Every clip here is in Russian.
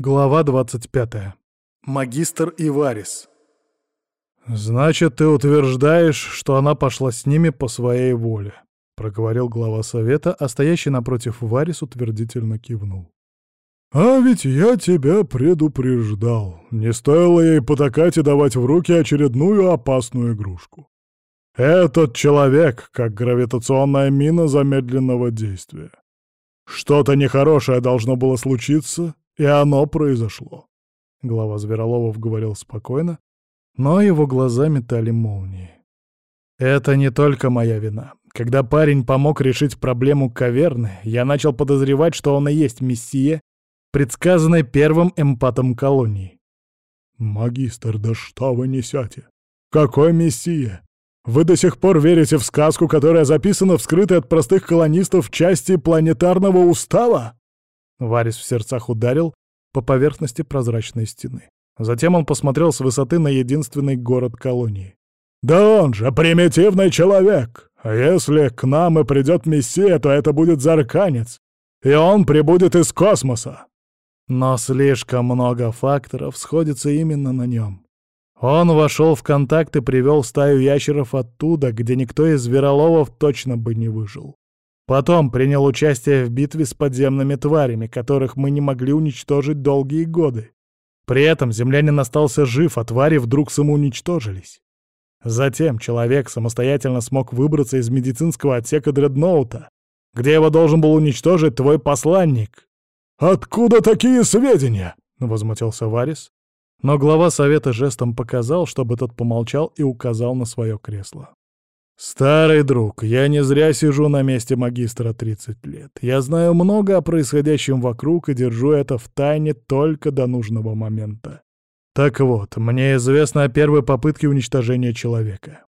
Глава 25. Магистр Иварис. «Значит, ты утверждаешь, что она пошла с ними по своей воле», — проговорил глава совета, а стоящий напротив Варис утвердительно кивнул. «А ведь я тебя предупреждал. Не стоило ей потакать и давать в руки очередную опасную игрушку. Этот человек, как гравитационная мина замедленного действия. Что-то нехорошее должно было случиться, и оно произошло. Глава Звероловов говорил спокойно, но его глаза метали молнии. «Это не только моя вина. Когда парень помог решить проблему каверны, я начал подозревать, что он и есть мессия, предсказанный первым эмпатом колонии». «Магистр, да что вы несете? Какой мессия? Вы до сих пор верите в сказку, которая записана в скрытой от простых колонистов части планетарного устава?» Варис в сердцах ударил по поверхности прозрачной стены. Затем он посмотрел с высоты на единственный город колонии. «Да он же примитивный человек! А если к нам и придет Мессия, то это будет Зарканец, и он прибудет из космоса!» Но слишком много факторов сходится именно на нем. Он вошел в контакт и привел стаю ящеров оттуда, где никто из звероловов точно бы не выжил. Потом принял участие в битве с подземными тварями, которых мы не могли уничтожить долгие годы. При этом землянин остался жив, а твари вдруг самоуничтожились. Затем человек самостоятельно смог выбраться из медицинского отсека дредноута, где его должен был уничтожить твой посланник. «Откуда такие сведения?» — возмутился Варис. Но глава совета жестом показал, чтобы тот помолчал и указал на свое кресло. «Старый друг, я не зря сижу на месте магистра 30 лет. Я знаю много о происходящем вокруг и держу это в тайне только до нужного момента. Так вот, мне известно о первой попытке уничтожения человека.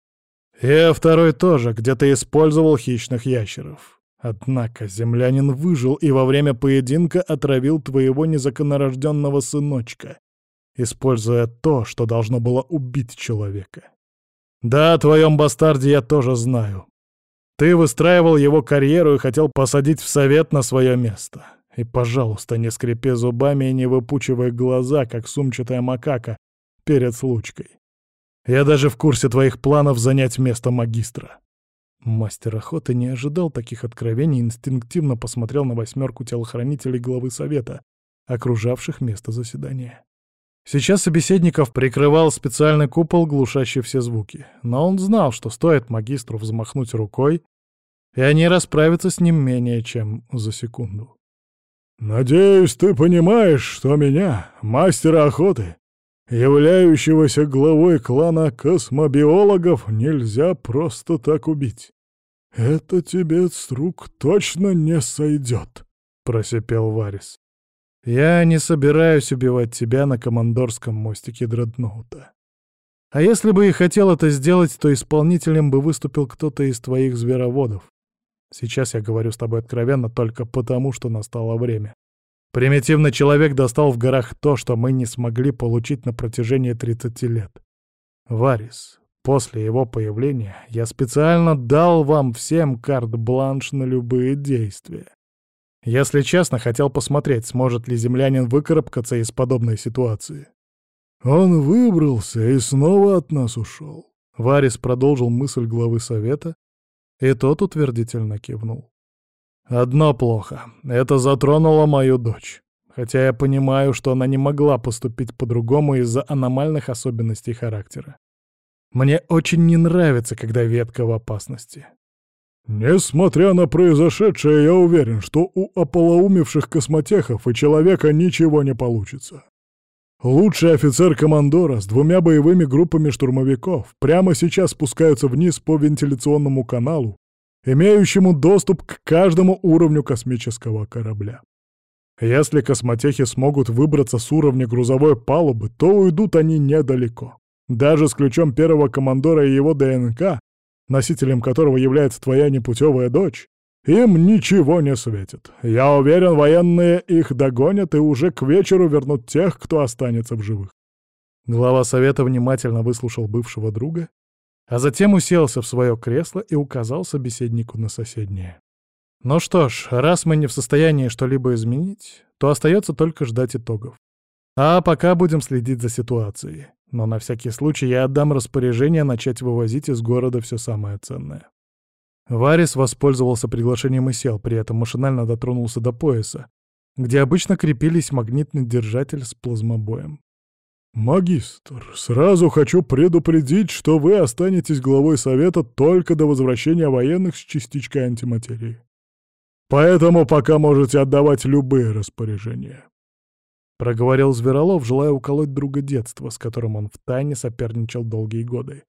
И о второй тоже, где ты использовал хищных ящеров. Однако землянин выжил и во время поединка отравил твоего незаконнорожденного сыночка, используя то, что должно было убить человека. Да, о твоем бастарде я тоже знаю. Ты выстраивал его карьеру и хотел посадить в совет на свое место. И, пожалуйста, не скрипи зубами и не выпучивай глаза, как сумчатая макака перед случкой. Я даже в курсе твоих планов занять место магистра. Мастер охоты не ожидал таких откровений и инстинктивно посмотрел на восьмерку телохранителей главы совета, окружавших место заседания. Сейчас собеседников прикрывал специальный купол, глушащий все звуки. Но он знал, что стоит магистру взмахнуть рукой, и они расправятся с ним менее чем за секунду. «Надеюсь, ты понимаешь, что меня, мастера охоты, являющегося главой клана космобиологов, нельзя просто так убить. Это тебе с рук точно не сойдет», — просипел Варис. Я не собираюсь убивать тебя на командорском мостике дредноута. А если бы и хотел это сделать, то исполнителем бы выступил кто-то из твоих звероводов. Сейчас я говорю с тобой откровенно только потому, что настало время. Примитивный человек достал в горах то, что мы не смогли получить на протяжении 30 лет. Варис, после его появления я специально дал вам всем карт-бланш на любые действия. Если честно, хотел посмотреть, сможет ли землянин выкарабкаться из подобной ситуации. Он выбрался и снова от нас ушел. Варис продолжил мысль главы совета, и тот утвердительно кивнул. «Одно плохо. Это затронуло мою дочь. Хотя я понимаю, что она не могла поступить по-другому из-за аномальных особенностей характера. Мне очень не нравится, когда ветка в опасности. Несмотря на произошедшее, я уверен, что у ополоумевших космотехов и человека ничего не получится. Лучший офицер командора с двумя боевыми группами штурмовиков прямо сейчас спускаются вниз по вентиляционному каналу, имеющему доступ к каждому уровню космического корабля. Если космотехи смогут выбраться с уровня грузовой палубы, то уйдут они недалеко. Даже с ключом первого командора и его ДНК носителем которого является твоя непутевая дочь, им ничего не светит. Я уверен, военные их догонят и уже к вечеру вернут тех, кто останется в живых. Глава совета внимательно выслушал бывшего друга, а затем уселся в свое кресло и указал собеседнику на соседнее. Ну что ж, раз мы не в состоянии что-либо изменить, то остается только ждать итогов. А пока будем следить за ситуацией. Но на всякий случай я отдам распоряжение начать вывозить из города все самое ценное. Варис воспользовался приглашением и сел, при этом машинально дотронулся до пояса, где обычно крепились магнитный держатель с плазмобоем. «Магистр, сразу хочу предупредить, что вы останетесь главой Совета только до возвращения военных с частичкой антиматерии. Поэтому пока можете отдавать любые распоряжения». Проговорил Зверолов, желая уколоть друга детства, с которым он втайне соперничал долгие годы.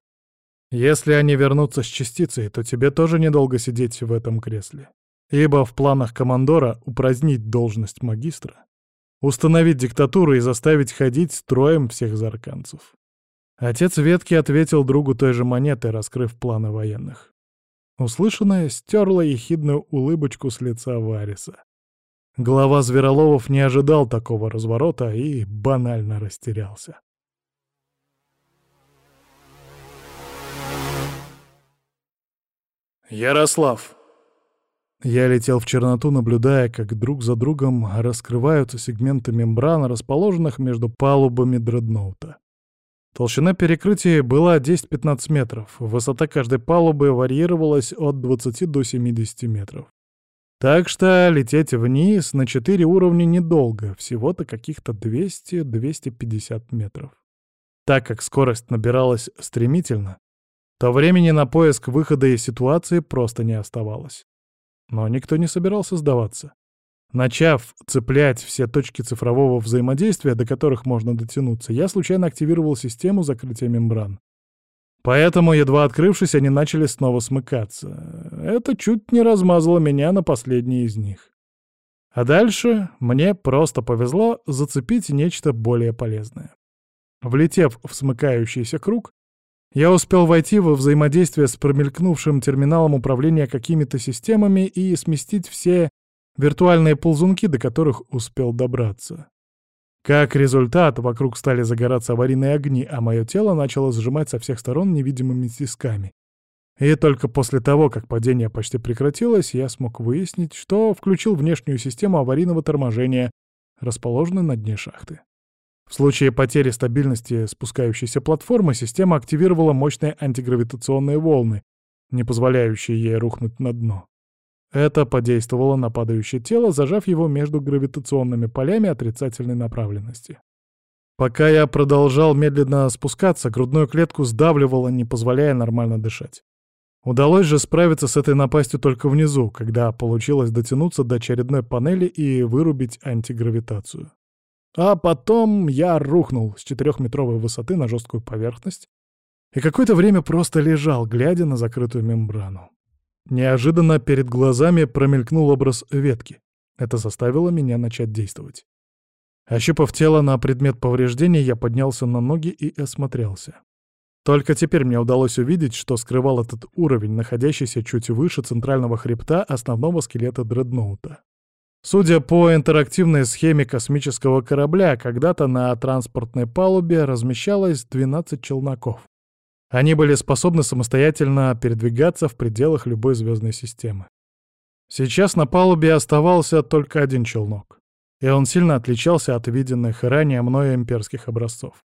«Если они вернутся с частицей, то тебе тоже недолго сидеть в этом кресле. Ибо в планах командора упразднить должность магистра Установить диктатуру и заставить ходить строем всех зарканцев. Отец ветки ответил другу той же монетой, раскрыв планы военных. Услышанное стерло ехидную улыбочку с лица Вариса. Глава Звероловов не ожидал такого разворота и банально растерялся. Ярослав. Я летел в черноту, наблюдая, как друг за другом раскрываются сегменты мембран, расположенных между палубами дредноута. Толщина перекрытия была 10-15 метров, высота каждой палубы варьировалась от 20 до 70 метров. Так что лететь вниз на 4 уровня недолго, всего-то каких-то 200-250 метров. Так как скорость набиралась стремительно, то времени на поиск выхода из ситуации просто не оставалось. Но никто не собирался сдаваться. Начав цеплять все точки цифрового взаимодействия, до которых можно дотянуться, я случайно активировал систему закрытия мембран. Поэтому, едва открывшись, они начали снова смыкаться. Это чуть не размазало меня на последние из них. А дальше мне просто повезло зацепить нечто более полезное. Влетев в смыкающийся круг, я успел войти во взаимодействие с промелькнувшим терминалом управления какими-то системами и сместить все виртуальные ползунки, до которых успел добраться. Как результат, вокруг стали загораться аварийные огни, а мое тело начало сжимать со всех сторон невидимыми тисками. И только после того, как падение почти прекратилось, я смог выяснить, что включил внешнюю систему аварийного торможения, расположенную на дне шахты. В случае потери стабильности спускающейся платформы система активировала мощные антигравитационные волны, не позволяющие ей рухнуть на дно. Это подействовало на падающее тело, зажав его между гравитационными полями отрицательной направленности. Пока я продолжал медленно спускаться, грудную клетку сдавливало, не позволяя нормально дышать. Удалось же справиться с этой напастью только внизу, когда получилось дотянуться до очередной панели и вырубить антигравитацию. А потом я рухнул с четырехметровой высоты на жесткую поверхность и какое-то время просто лежал, глядя на закрытую мембрану. Неожиданно перед глазами промелькнул образ ветки. Это заставило меня начать действовать. Ощупав тело на предмет повреждений, я поднялся на ноги и осмотрелся. Только теперь мне удалось увидеть, что скрывал этот уровень, находящийся чуть выше центрального хребта основного скелета дредноута. Судя по интерактивной схеме космического корабля, когда-то на транспортной палубе размещалось 12 челноков. Они были способны самостоятельно передвигаться в пределах любой звездной системы. Сейчас на палубе оставался только один челнок, и он сильно отличался от виденных ранее мною имперских образцов.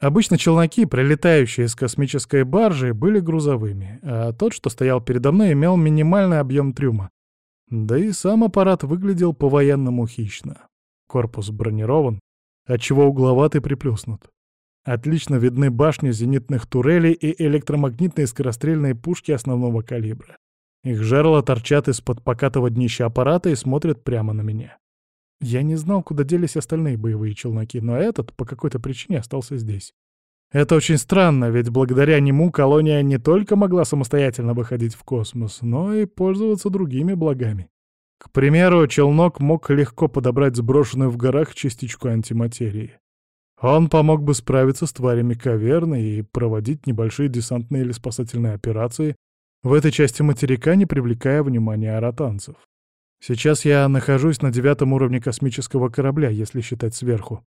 Обычно челноки, прилетающие с космической баржи, были грузовыми, а тот, что стоял передо мной, имел минимальный объем трюма, да и сам аппарат выглядел по-военному хищно. Корпус бронирован, отчего угловатый приплюснут. Отлично видны башни зенитных турелей и электромагнитные скорострельные пушки основного калибра. Их жерла торчат из-под покатого днища аппарата и смотрят прямо на меня. Я не знал, куда делись остальные боевые челноки, но этот по какой-то причине остался здесь. Это очень странно, ведь благодаря нему колония не только могла самостоятельно выходить в космос, но и пользоваться другими благами. К примеру, челнок мог легко подобрать сброшенную в горах частичку антиматерии. Он помог бы справиться с тварями каверны и проводить небольшие десантные или спасательные операции в этой части материка, не привлекая внимания аратанцев. Сейчас я нахожусь на девятом уровне космического корабля, если считать сверху.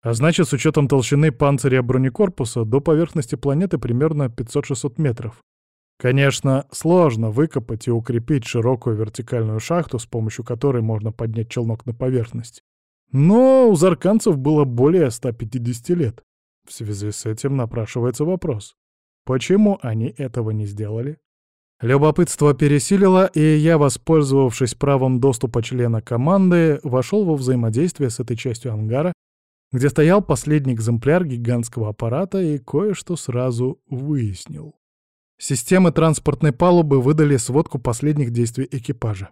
А значит, с учетом толщины панциря бронекорпуса, до поверхности планеты примерно 500-600 метров. Конечно, сложно выкопать и укрепить широкую вертикальную шахту, с помощью которой можно поднять челнок на поверхность. Но у зарканцев было более 150 лет. В связи с этим напрашивается вопрос. Почему они этого не сделали? Любопытство пересилило, и я, воспользовавшись правом доступа члена команды, вошел во взаимодействие с этой частью ангара, где стоял последний экземпляр гигантского аппарата и кое-что сразу выяснил. Системы транспортной палубы выдали сводку последних действий экипажа.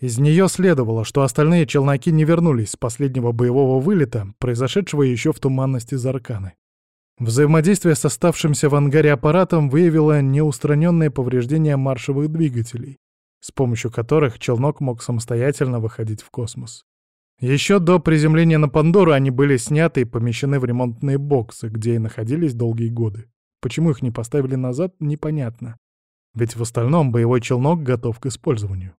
Из нее следовало, что остальные челноки не вернулись с последнего боевого вылета, произошедшего еще в туманности Зарканы. Взаимодействие с оставшимся в ангаре аппаратом выявило неустраненные повреждения маршевых двигателей, с помощью которых челнок мог самостоятельно выходить в космос. Еще до приземления на Пандору они были сняты и помещены в ремонтные боксы, где и находились долгие годы. Почему их не поставили назад, непонятно. Ведь в остальном боевой челнок готов к использованию.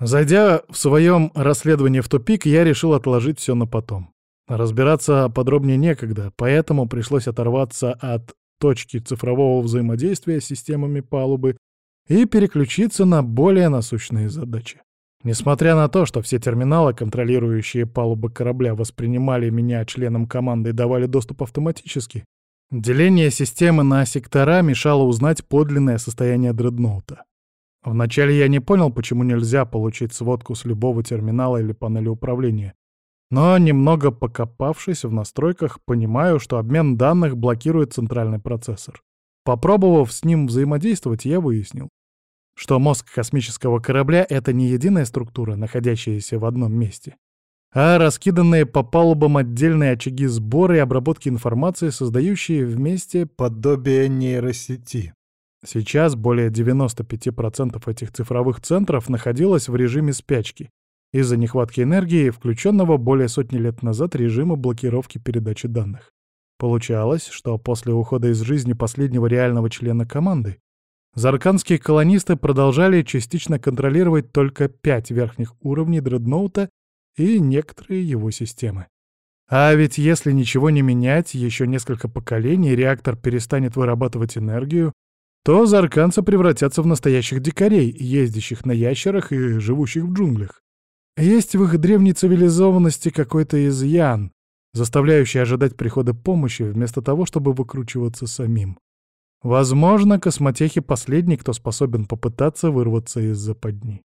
Зайдя в своем расследовании в тупик, я решил отложить все на потом. Разбираться подробнее некогда, поэтому пришлось оторваться от точки цифрового взаимодействия с системами палубы и переключиться на более насущные задачи. Несмотря на то, что все терминалы, контролирующие палубы корабля, воспринимали меня членом команды и давали доступ автоматически, деление системы на сектора мешало узнать подлинное состояние дредноута. Вначале я не понял, почему нельзя получить сводку с любого терминала или панели управления. Но немного покопавшись в настройках, понимаю, что обмен данных блокирует центральный процессор. Попробовав с ним взаимодействовать, я выяснил, что мозг космического корабля — это не единая структура, находящаяся в одном месте, а раскиданные по палубам отдельные очаги сбора и обработки информации, создающие вместе подобие нейросети. Сейчас более 95% этих цифровых центров находилось в режиме спячки из-за нехватки энергии, включенного более сотни лет назад режима блокировки передачи данных. Получалось, что после ухода из жизни последнего реального члена команды зарканские колонисты продолжали частично контролировать только пять верхних уровней дредноута и некоторые его системы. А ведь если ничего не менять, еще несколько поколений реактор перестанет вырабатывать энергию, то зарканцы превратятся в настоящих дикарей, ездящих на ящерах и живущих в джунглях. Есть в их древней цивилизованности какой-то изъян, заставляющий ожидать прихода помощи вместо того, чтобы выкручиваться самим. Возможно, космотехи — последний, кто способен попытаться вырваться из западни.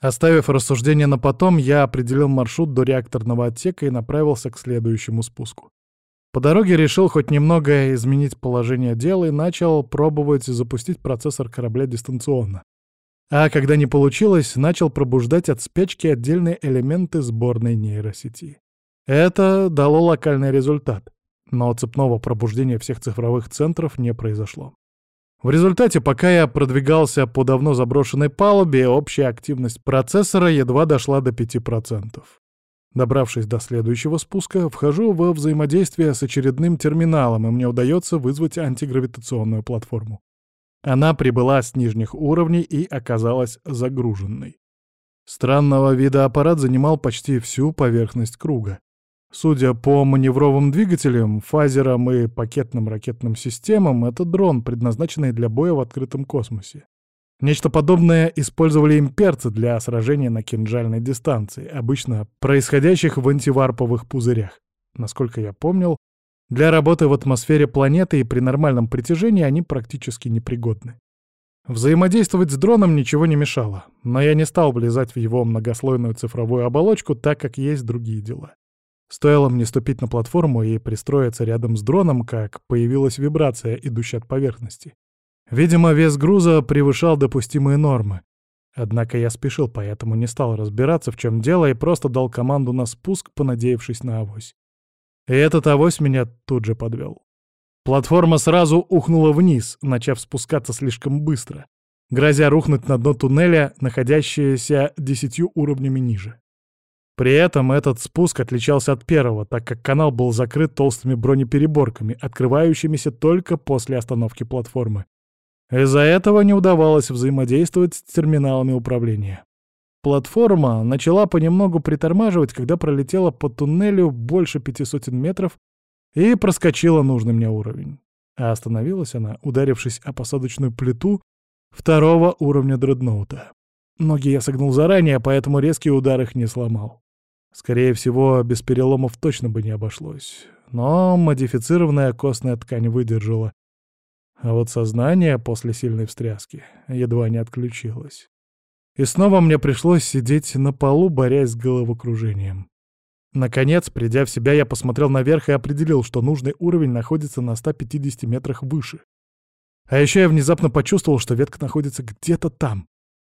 Оставив рассуждение на потом, я определил маршрут до реакторного отсека и направился к следующему спуску. По дороге решил хоть немного изменить положение дела и начал пробовать запустить процессор корабля дистанционно. А когда не получилось, начал пробуждать от спячки отдельные элементы сборной нейросети. Это дало локальный результат, но цепного пробуждения всех цифровых центров не произошло. В результате, пока я продвигался по давно заброшенной палубе, общая активность процессора едва дошла до 5%. Добравшись до следующего спуска, вхожу во взаимодействие с очередным терминалом, и мне удается вызвать антигравитационную платформу. Она прибыла с нижних уровней и оказалась загруженной. Странного вида аппарат занимал почти всю поверхность круга. Судя по маневровым двигателям, фазерам и пакетным ракетным системам, это дрон, предназначенный для боя в открытом космосе. Нечто подобное использовали имперцы для сражения на кинжальной дистанции, обычно происходящих в антиварповых пузырях. Насколько я помнил, для работы в атмосфере планеты и при нормальном притяжении они практически непригодны. Взаимодействовать с дроном ничего не мешало, но я не стал влезать в его многослойную цифровую оболочку, так как есть другие дела. Стоило мне ступить на платформу и пристроиться рядом с дроном, как появилась вибрация, идущая от поверхности. Видимо, вес груза превышал допустимые нормы. Однако я спешил, поэтому не стал разбираться, в чем дело, и просто дал команду на спуск, понадеявшись на авось. И этот авось меня тут же подвел. Платформа сразу ухнула вниз, начав спускаться слишком быстро, грозя рухнуть на дно туннеля, находящееся десятью уровнями ниже. При этом этот спуск отличался от первого, так как канал был закрыт толстыми бронепереборками, открывающимися только после остановки платформы. Из-за этого не удавалось взаимодействовать с терминалами управления. Платформа начала понемногу притормаживать, когда пролетела по туннелю больше пяти сотен метров и проскочила нужный мне уровень. А остановилась она, ударившись о посадочную плиту второго уровня дредноута. Ноги я согнул заранее, поэтому резкий удар их не сломал. Скорее всего, без переломов точно бы не обошлось. Но модифицированная костная ткань выдержала. А вот сознание после сильной встряски едва не отключилось. И снова мне пришлось сидеть на полу, борясь с головокружением. Наконец, придя в себя, я посмотрел наверх и определил, что нужный уровень находится на 150 метрах выше. А еще я внезапно почувствовал, что ветка находится где-то там,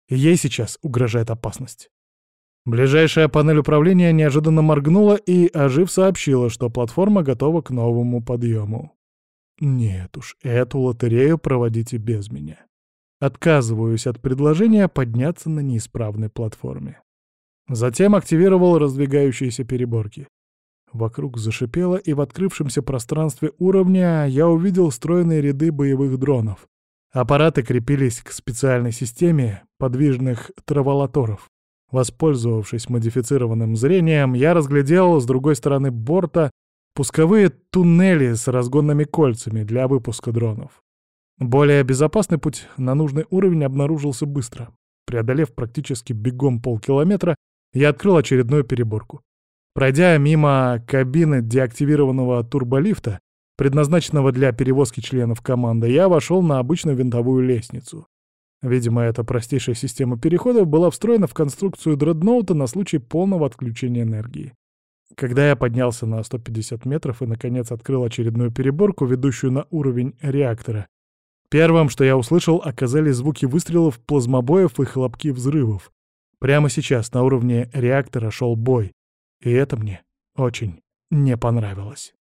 и ей сейчас угрожает опасность. Ближайшая панель управления неожиданно моргнула и, ожив, сообщила, что платформа готова к новому подъему. Нет уж, эту лотерею проводите без меня. Отказываюсь от предложения подняться на неисправной платформе. Затем активировал раздвигающиеся переборки. Вокруг зашипело, и в открывшемся пространстве уровня я увидел стройные ряды боевых дронов. Аппараты крепились к специальной системе подвижных траволаторов. Воспользовавшись модифицированным зрением, я разглядел с другой стороны борта пусковые туннели с разгонными кольцами для выпуска дронов. Более безопасный путь на нужный уровень обнаружился быстро. Преодолев практически бегом полкилометра, я открыл очередную переборку. Пройдя мимо кабины деактивированного турболифта, предназначенного для перевозки членов команды, я вошел на обычную винтовую лестницу. Видимо, эта простейшая система переходов была встроена в конструкцию дредноута на случай полного отключения энергии. Когда я поднялся на 150 метров и, наконец, открыл очередную переборку, ведущую на уровень реактора, первым, что я услышал, оказались звуки выстрелов, плазмобоев и хлопки взрывов. Прямо сейчас на уровне реактора шел бой, и это мне очень не понравилось.